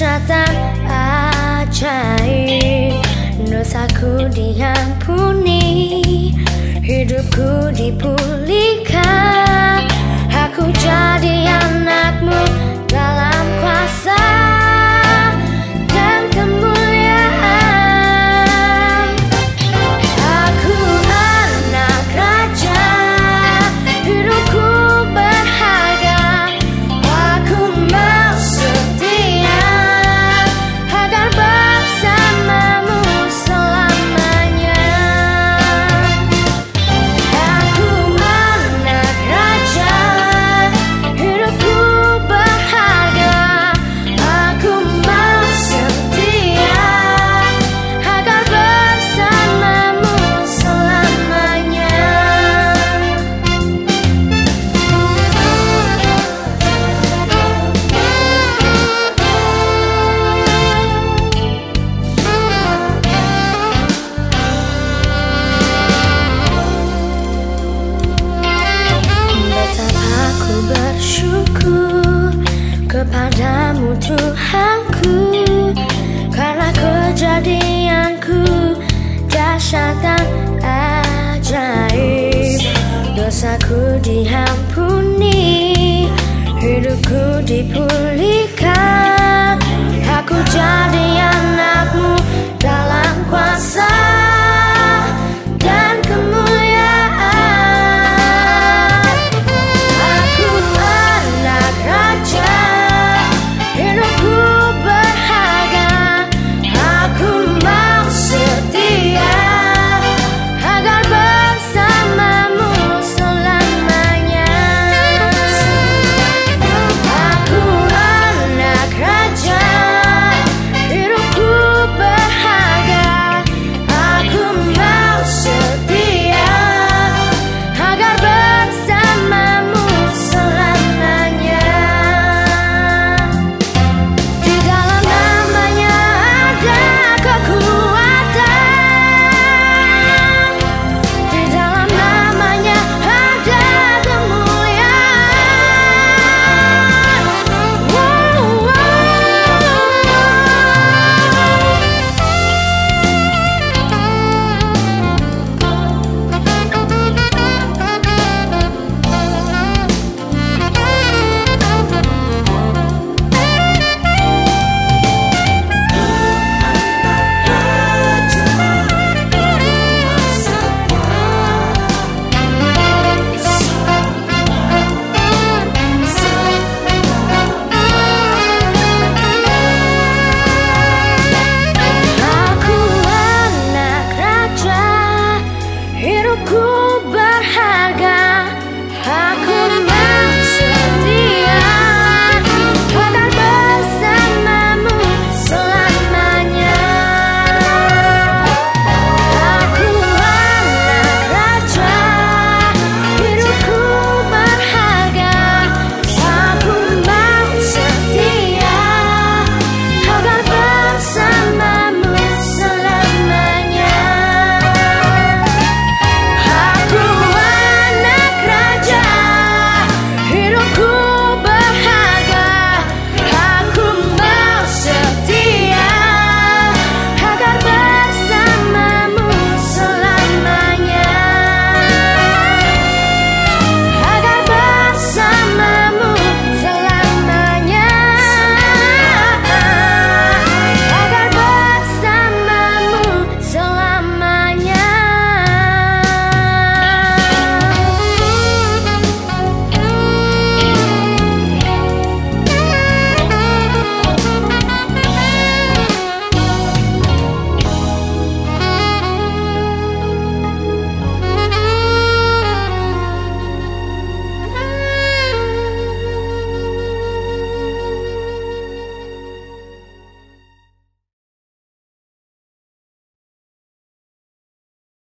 dahsyatan ajaib Dosaku diampuni Hidupku dipulihkan driving